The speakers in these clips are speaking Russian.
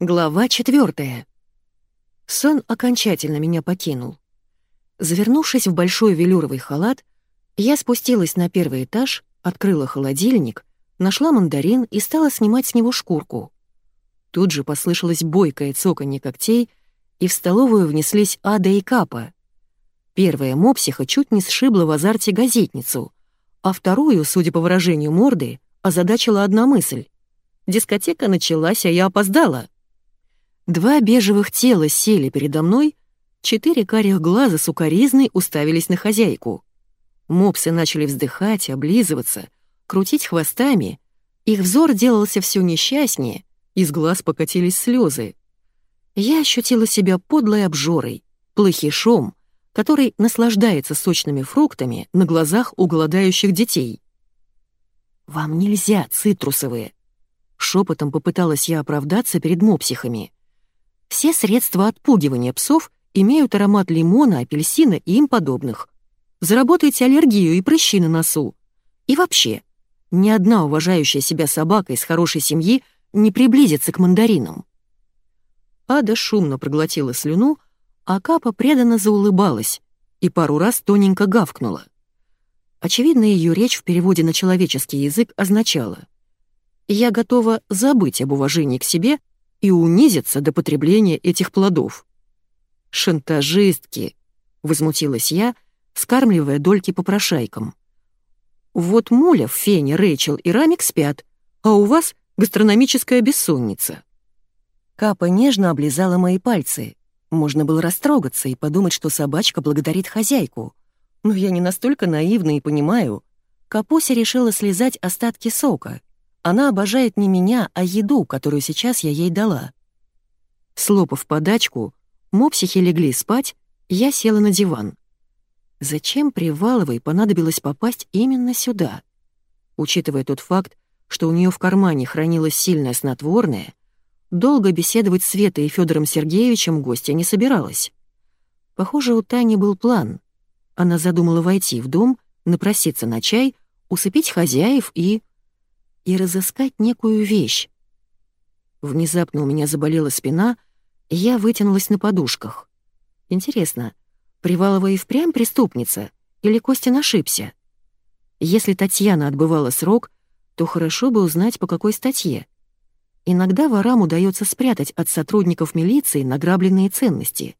Глава четвертая. Сон окончательно меня покинул. Завернувшись в большой велюровый халат, я спустилась на первый этаж, открыла холодильник, нашла мандарин и стала снимать с него шкурку. Тут же послышалось бойкое цоканье когтей, и в столовую внеслись Ада и Капа. Первая мопсиха чуть не сшибла в азарте газетницу, а вторую, судя по выражению морды, озадачила одна мысль. Дискотека началась, а я опоздала. Два бежевых тела сели передо мной, четыре карих глаза сукоризной уставились на хозяйку. Мопсы начали вздыхать, облизываться, крутить хвостами. Их взор делался все несчастнее, из глаз покатились слезы. Я ощутила себя подлой обжорой, плохишом, который наслаждается сочными фруктами на глазах у голодающих детей. «Вам нельзя цитрусовые!» Шепотом попыталась я оправдаться перед мопсихами. Все средства отпугивания псов имеют аромат лимона, апельсина и им подобных. Заработайте аллергию и прыщи на носу. И вообще, ни одна уважающая себя собака из хорошей семьи не приблизится к мандаринам. Ада шумно проглотила слюну, а Капа преданно заулыбалась и пару раз тоненько гавкнула. Очевидно, ее речь в переводе на человеческий язык означала «Я готова забыть об уважении к себе и унизиться до потребления этих плодов». «Шантажистки!» — возмутилась я, скармливая дольки попрошайкам. «Вот Муля, Феня, Рэйчел и Рамик спят, а у вас гастрономическая бессонница». Капа нежно облизала мои пальцы. Можно было растрогаться и подумать, что собачка благодарит хозяйку. Но я не настолько наивна и понимаю. Капуся решила слезать остатки сока. Она обожает не меня, а еду, которую сейчас я ей дала. Слопав подачку, мопсихи легли спать, я села на диван. Зачем Приваловой понадобилось попасть именно сюда? Учитывая тот факт, что у нее в кармане хранилось сильное снотворное, долго беседовать с Светой и Федором Сергеевичем гостья не собиралась. Похоже, у Тани был план. Она задумала войти в дом, напроситься на чай, усыпить хозяев и... и разыскать некую вещь. Внезапно у меня заболела спина, и я вытянулась на подушках. Интересно, Привалова и впрямь преступница? Или Костя ошибся? Если Татьяна отбывала срок, то хорошо бы узнать, по какой статье. Иногда ворам удается спрятать от сотрудников милиции награбленные ценности.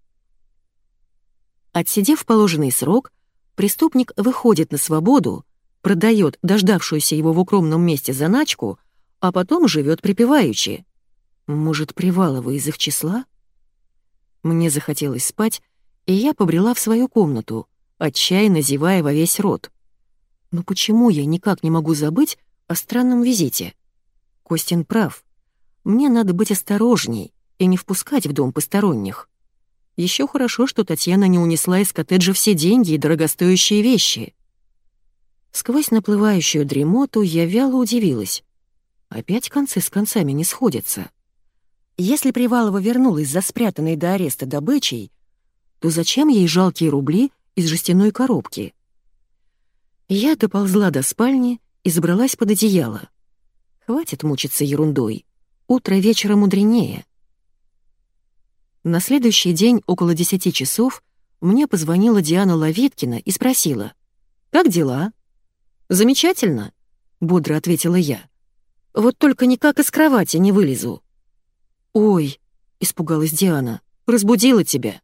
Отсидев положенный срок, преступник выходит на свободу, продает дождавшуюся его в укромном месте заначку, а потом живет припеваючи. Может, Привалова из их числа? Мне захотелось спать, и я побрела в свою комнату, отчаянно зевая во весь рот. Но почему я никак не могу забыть о странном визите? Костин прав. Мне надо быть осторожней и не впускать в дом посторонних. Еще хорошо, что Татьяна не унесла из коттеджа все деньги и дорогостоящие вещи. Сквозь наплывающую дремоту я вяло удивилась. Опять концы с концами не сходятся. Если Привалова вернулась за спрятанной до ареста добычей, то зачем ей жалкие рубли из жестяной коробки? Я доползла до спальни и забралась под одеяло. Хватит мучиться ерундой. Утро вечера мудренее. На следующий день около десяти часов мне позвонила Диана Лавиткина и спросила, «Как дела?» «Замечательно», — бодро ответила я. «Вот только никак из кровати не вылезу». «Ой», — испугалась Диана, — «разбудила тебя».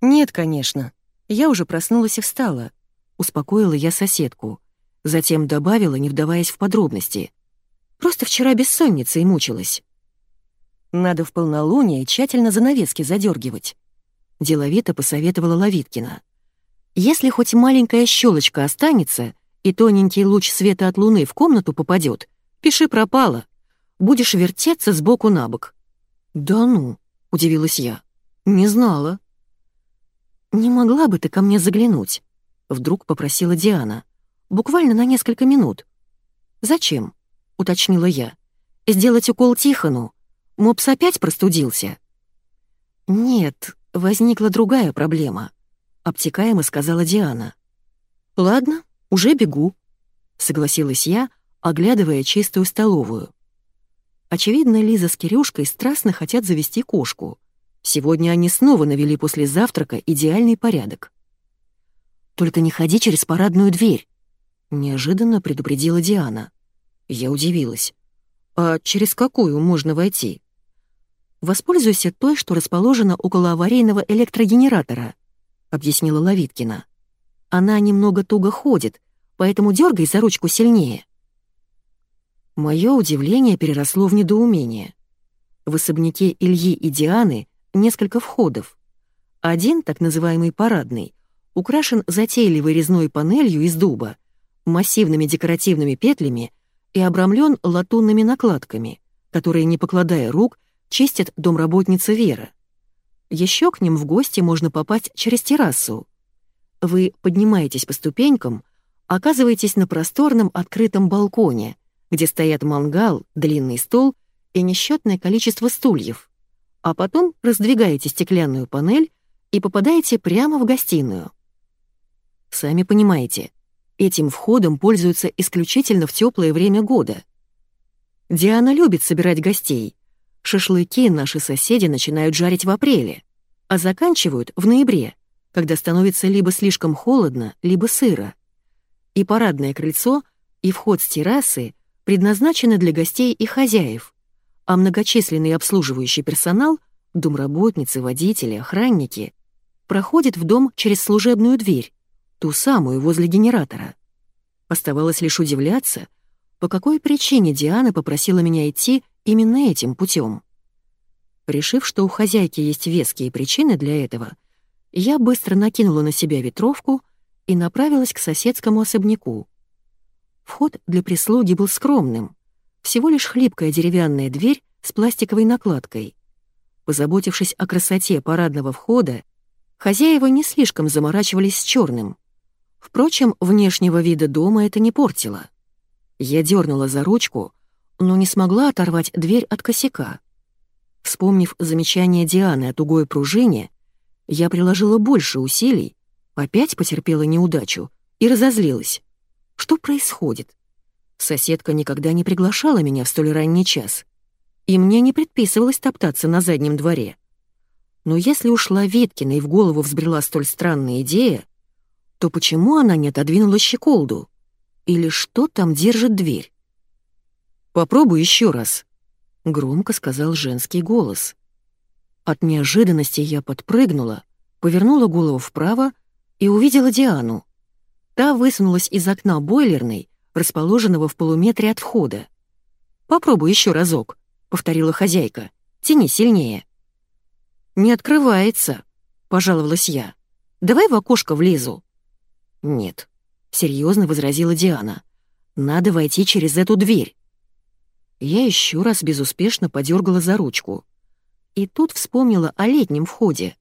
«Нет, конечно. Я уже проснулась и встала», — успокоила я соседку. Затем добавила, не вдаваясь в подробности. «Просто вчера бессонница и мучилась». «Надо в полнолуние тщательно занавески задергивать», — деловито посоветовала Лавиткина. «Если хоть маленькая щелочка останется и тоненький луч света от луны в комнату попадет, пиши пропало. Будешь вертеться сбоку на бок». «Да ну», — удивилась я. «Не знала». «Не могла бы ты ко мне заглянуть?» — вдруг попросила Диана. «Буквально на несколько минут». «Зачем?» — уточнила я. «Сделать укол Тихону? Мопс опять простудился?» «Нет, возникла другая проблема», — обтекаемо сказала Диана. «Ладно, уже бегу», — согласилась я, оглядывая чистую столовую. Очевидно, Лиза с Кирюшкой страстно хотят завести кошку. Сегодня они снова навели после завтрака идеальный порядок. «Только не ходи через парадную дверь», — неожиданно предупредила Диана. Я удивилась. «А через какую можно войти?» «Воспользуйся той, что расположена около аварийного электрогенератора», — объяснила Лавиткина. «Она немного туго ходит, поэтому дергай за ручку сильнее». Мое удивление переросло в недоумение. В особняке Ильи и Дианы несколько входов. Один, так называемый парадный, украшен затейливой резной панелью из дуба, массивными декоративными петлями и обрамлен латунными накладками, которые, не покладая рук, чистит домработница Вера. Еще к ним в гости можно попасть через террасу. Вы поднимаетесь по ступенькам, оказываетесь на просторном открытом балконе, где стоят мангал, длинный стол и несчетное количество стульев, а потом раздвигаете стеклянную панель и попадаете прямо в гостиную. Сами понимаете, этим входом пользуются исключительно в теплое время года. Диана любит собирать гостей. Шашлыки наши соседи начинают жарить в апреле, а заканчивают в ноябре, когда становится либо слишком холодно, либо сыро. И парадное крыльцо, и вход с террасы предназначены для гостей и хозяев, а многочисленный обслуживающий персонал, домработницы, водители, охранники, проходит в дом через служебную дверь, ту самую возле генератора. Оставалось лишь удивляться, по какой причине Диана попросила меня идти именно этим путем. Решив, что у хозяйки есть веские причины для этого, я быстро накинула на себя ветровку и направилась к соседскому особняку. Вход для прислуги был скромным, всего лишь хлипкая деревянная дверь с пластиковой накладкой. Позаботившись о красоте парадного входа, хозяева не слишком заморачивались с черным. Впрочем, внешнего вида дома это не портило. Я дернула за ручку, но не смогла оторвать дверь от косяка. Вспомнив замечание Дианы о тугой пружине, я приложила больше усилий, опять потерпела неудачу и разозлилась. Что происходит? Соседка никогда не приглашала меня в столь ранний час, и мне не предписывалось топтаться на заднем дворе. Но если ушла Веткина и в голову взбрела столь странная идея, то почему она не отодвинула щеколду? Или что там держит дверь? «Попробуй еще раз», — громко сказал женский голос. От неожиданности я подпрыгнула, повернула голову вправо и увидела Диану. Та высунулась из окна бойлерной, расположенного в полуметре от входа. «Попробуй еще разок», — повторила хозяйка. «Тяни сильнее». «Не открывается», — пожаловалась я. «Давай в окошко влезу». «Нет», — серьезно возразила Диана. «Надо войти через эту дверь». Я еще раз безуспешно подергала за ручку. И тут вспомнила о летнем входе.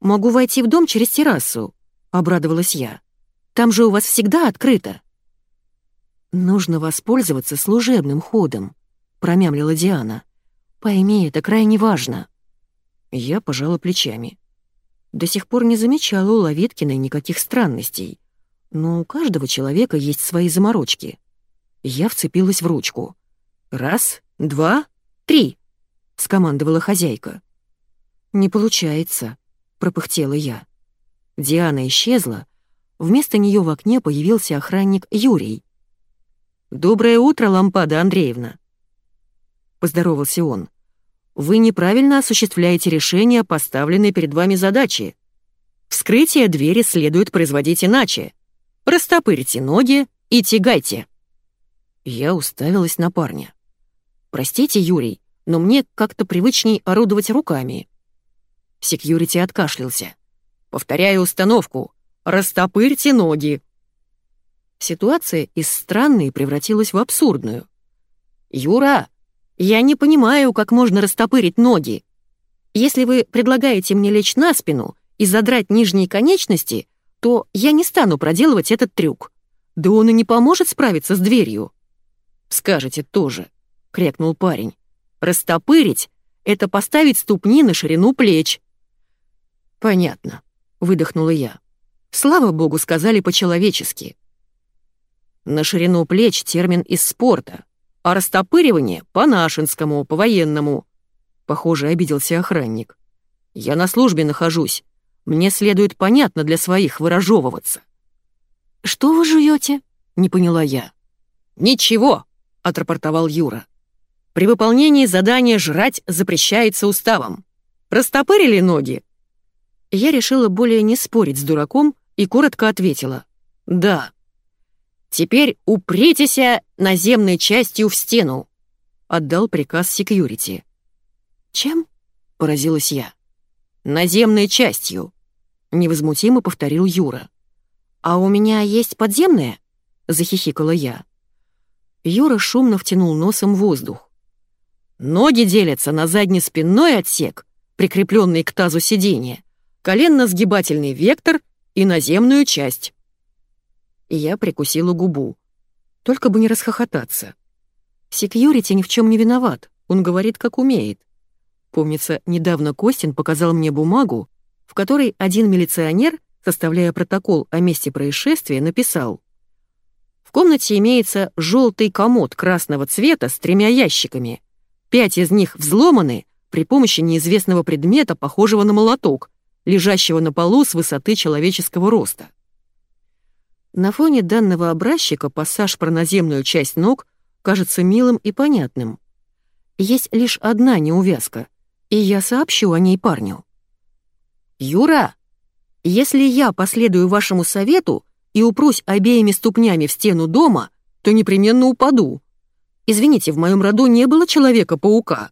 «Могу войти в дом через террасу», — обрадовалась я. «Там же у вас всегда открыто». «Нужно воспользоваться служебным ходом», — промямлила Диана. «Пойми, это крайне важно». Я пожала плечами. До сих пор не замечала у Ловиткиной никаких странностей. Но у каждого человека есть свои заморочки. Я вцепилась в ручку. «Раз, два, три!» — скомандовала хозяйка. «Не получается», — пропыхтела я. Диана исчезла. Вместо нее в окне появился охранник Юрий. «Доброе утро, Лампада Андреевна!» Поздоровался он. Вы неправильно осуществляете решение поставленной перед вами задачи. Вскрытие двери следует производить иначе. Растопырьте ноги и тягайте. Я уставилась на парня. «Простите, Юрий, но мне как-то привычней орудовать руками». Секьюрити откашлялся. «Повторяю установку. Растопырьте ноги». Ситуация из странной превратилась в абсурдную. «Юра, я не понимаю, как можно растопырить ноги. Если вы предлагаете мне лечь на спину и задрать нижние конечности, то я не стану проделывать этот трюк. Да он и не поможет справиться с дверью. Скажете тоже, крякнул парень. Растопырить — это поставить ступни на ширину плеч. Понятно, выдохнула я. Слава богу, сказали по-человечески. На ширину плеч термин из спорта, а растопыривание — по-нашинскому, по-военному». Похоже, обиделся охранник. «Я на службе нахожусь. Мне следует понятно для своих выражевываться». «Что вы жуете?» — не поняла я. «Ничего», — отрапортовал Юра. «При выполнении задания жрать запрещается уставом. Растопырили ноги?» Я решила более не спорить с дураком и коротко ответила. «Да». «Теперь упритесь наземной частью в стену», — отдал приказ секьюрити. «Чем?» — поразилась я. «Наземной частью», — невозмутимо повторил Юра. «А у меня есть подземная?» — захихикала я. Юра шумно втянул носом воздух. «Ноги делятся на задне-спинной отсек, прикрепленный к тазу сиденья, коленно-сгибательный вектор и наземную часть». И я прикусила губу. Только бы не расхохотаться. Секьюрити ни в чем не виноват, он говорит, как умеет. Помнится, недавно Костин показал мне бумагу, в которой один милиционер, составляя протокол о месте происшествия, написал «В комнате имеется желтый комод красного цвета с тремя ящиками. Пять из них взломаны при помощи неизвестного предмета, похожего на молоток, лежащего на полу с высоты человеческого роста». На фоне данного образчика пассаж про наземную часть ног кажется милым и понятным. Есть лишь одна неувязка — и я сообщу о ней парню. «Юра, если я последую вашему совету и упрусь обеими ступнями в стену дома, то непременно упаду. Извините, в моем роду не было Человека-паука».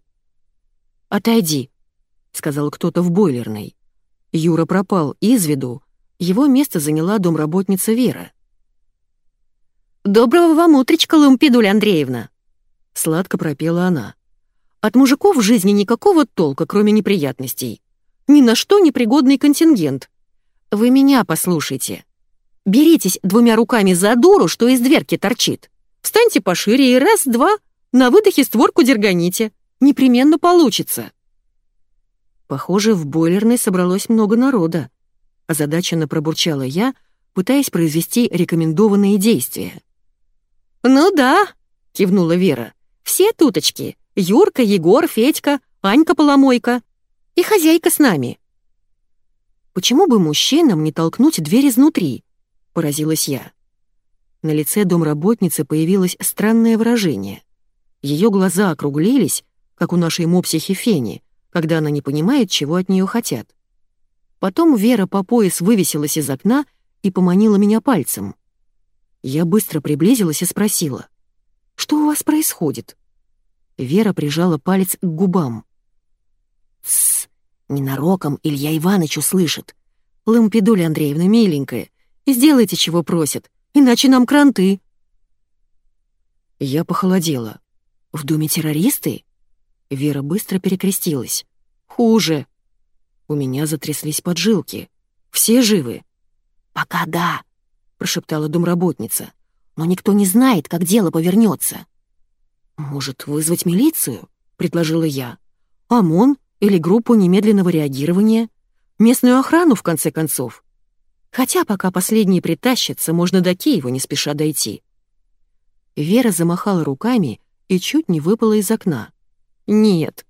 «Отойди», — сказал кто-то в бойлерной. Юра пропал из виду, его место заняла домработница Вера. «Доброго вам утречка, Лампидуля Андреевна!» Сладко пропела она. От мужиков в жизни никакого толка, кроме неприятностей. Ни на что непригодный контингент. Вы меня послушайте. Беритесь двумя руками за дуру, что из дверки торчит. Встаньте пошире и раз-два на выдохе створку дерганите. Непременно получится. Похоже, в бойлерной собралось много народа. Озадаченно пробурчала я, пытаясь произвести рекомендованные действия. «Ну да», — кивнула Вера, — «все туточки. Юрка, Егор, Федька, Анька-поломойка. И хозяйка с нами. Почему бы мужчинам не толкнуть дверь изнутри? Поразилась я. На лице домработницы появилось странное выражение. Ее глаза округлились, как у нашей мопсихи Фени, когда она не понимает, чего от нее хотят. Потом Вера по пояс вывесилась из окна и поманила меня пальцем. Я быстро приблизилась и спросила, «Что у вас происходит?» Вера прижала палец к губам. «Тссс, ненароком Илья Иванович услышит. Лампидуля Андреевна, миленькая, сделайте, чего просят, иначе нам кранты». Я похолодела. «В доме террористы?» Вера быстро перекрестилась. «Хуже». У меня затряслись поджилки. «Все живы?» «Пока да», — прошептала домработница. «Но никто не знает, как дело повернется. «Может, вызвать милицию?» — предложила я. «ОМОН или группу немедленного реагирования? Местную охрану, в конце концов?» Хотя пока последние притащатся, можно до Киева не спеша дойти. Вера замахала руками и чуть не выпала из окна. «Нет,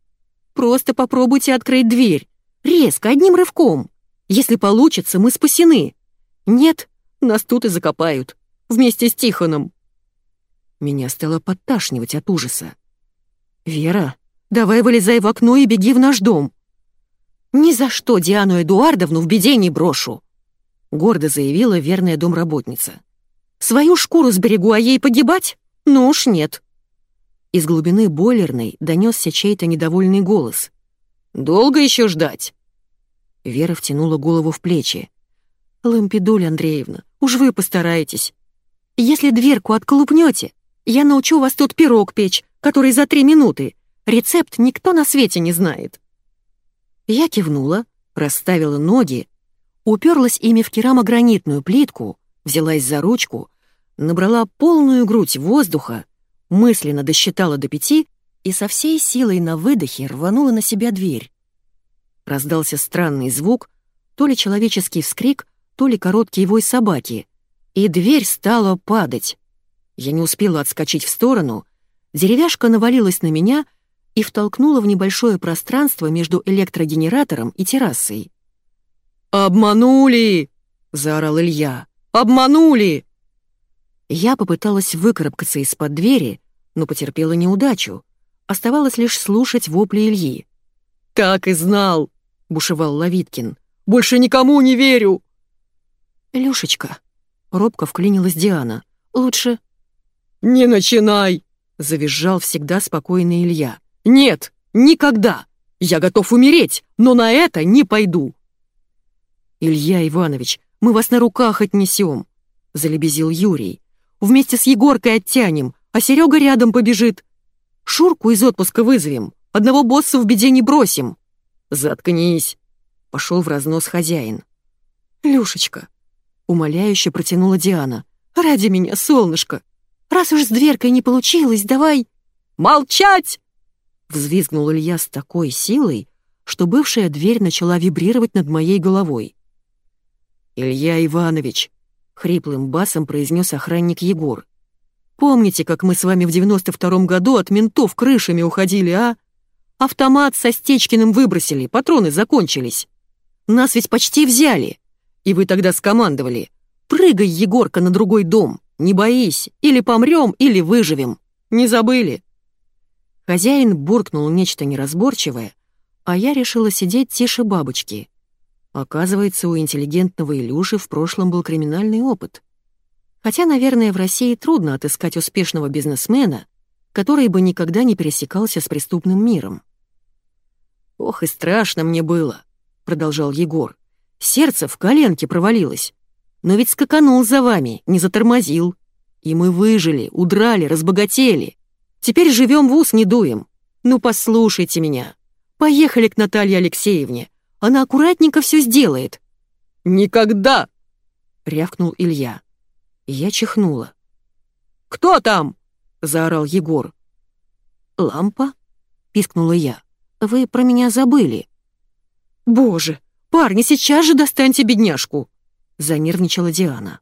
просто попробуйте открыть дверь. Резко, одним рывком. Если получится, мы спасены. Нет, нас тут и закопают. Вместе с Тихоном. Меня стало подташнивать от ужаса. «Вера, давай вылезай в окно и беги в наш дом». «Ни за что Диану Эдуардовну в беде не брошу», — гордо заявила верная домработница. «Свою шкуру сберегу, а ей погибать? Ну уж нет». Из глубины бойлерной донесся чей-то недовольный голос. «Долго еще ждать?» Вера втянула голову в плечи. «Лампидуль Андреевна, уж вы постараетесь. Если дверку отколупнете, я научу вас тут пирог печь, который за три минуты. Рецепт никто на свете не знает». Я кивнула, расставила ноги, уперлась ими в керамогранитную плитку, взялась за ручку, набрала полную грудь воздуха, мысленно досчитала до пяти и со всей силой на выдохе рванула на себя дверь. Раздался странный звук, то ли человеческий вскрик, то ли короткий вой собаки, и дверь стала падать. Я не успела отскочить в сторону. Деревяшка навалилась на меня и втолкнула в небольшое пространство между электрогенератором и террасой. «Обманули!» — заорал Илья. «Обманули!» Я попыталась выкарабкаться из-под двери, но потерпела неудачу. Оставалось лишь слушать вопли Ильи. «Так и знал!» — бушевал Лавиткин. «Больше никому не верю!» «Люшечка!» — робко вклинилась Диана. «Лучше...» «Не начинай!» — завизжал всегда спокойный Илья. «Нет, никогда! Я готов умереть, но на это не пойду!» «Илья Иванович, мы вас на руках отнесем!» — залебезил Юрий. «Вместе с Егоркой оттянем, а Серега рядом побежит. Шурку из отпуска вызовем, одного босса в беде не бросим». «Заткнись!» — пошел в разнос хозяин. «Люшечка!» — умоляюще протянула Диана. «Ради меня, солнышко! Раз уж с дверкой не получилось, давай...» «Молчать!» — взвизгнул Илья с такой силой, что бывшая дверь начала вибрировать над моей головой. «Илья Иванович», — хриплым басом произнес охранник Егор. «Помните, как мы с вами в девяносто втором году от ментов крышами уходили, а? Автомат со Стечкиным выбросили, патроны закончились. Нас ведь почти взяли. И вы тогда скомандовали. Прыгай, Егорка, на другой дом. Не боись, или помрем, или выживем. Не забыли?» Хозяин буркнул нечто неразборчивое, а я решила сидеть тише бабочки — Оказывается, у интеллигентного Илюши в прошлом был криминальный опыт. Хотя, наверное, в России трудно отыскать успешного бизнесмена, который бы никогда не пересекался с преступным миром. «Ох, и страшно мне было», — продолжал Егор. «Сердце в коленке провалилось. Но ведь скаканул за вами, не затормозил. И мы выжили, удрали, разбогатели. Теперь живем в ус не дуем. Ну, послушайте меня. Поехали к Наталье Алексеевне. Она аккуратненько все сделает». «Никогда!» — рявкнул Илья. Я чихнула. «Кто там?» — заорал Егор. «Лампа?» — пискнула я. «Вы про меня забыли». «Боже, парни, сейчас же достаньте бедняжку!» — занервничала Диана.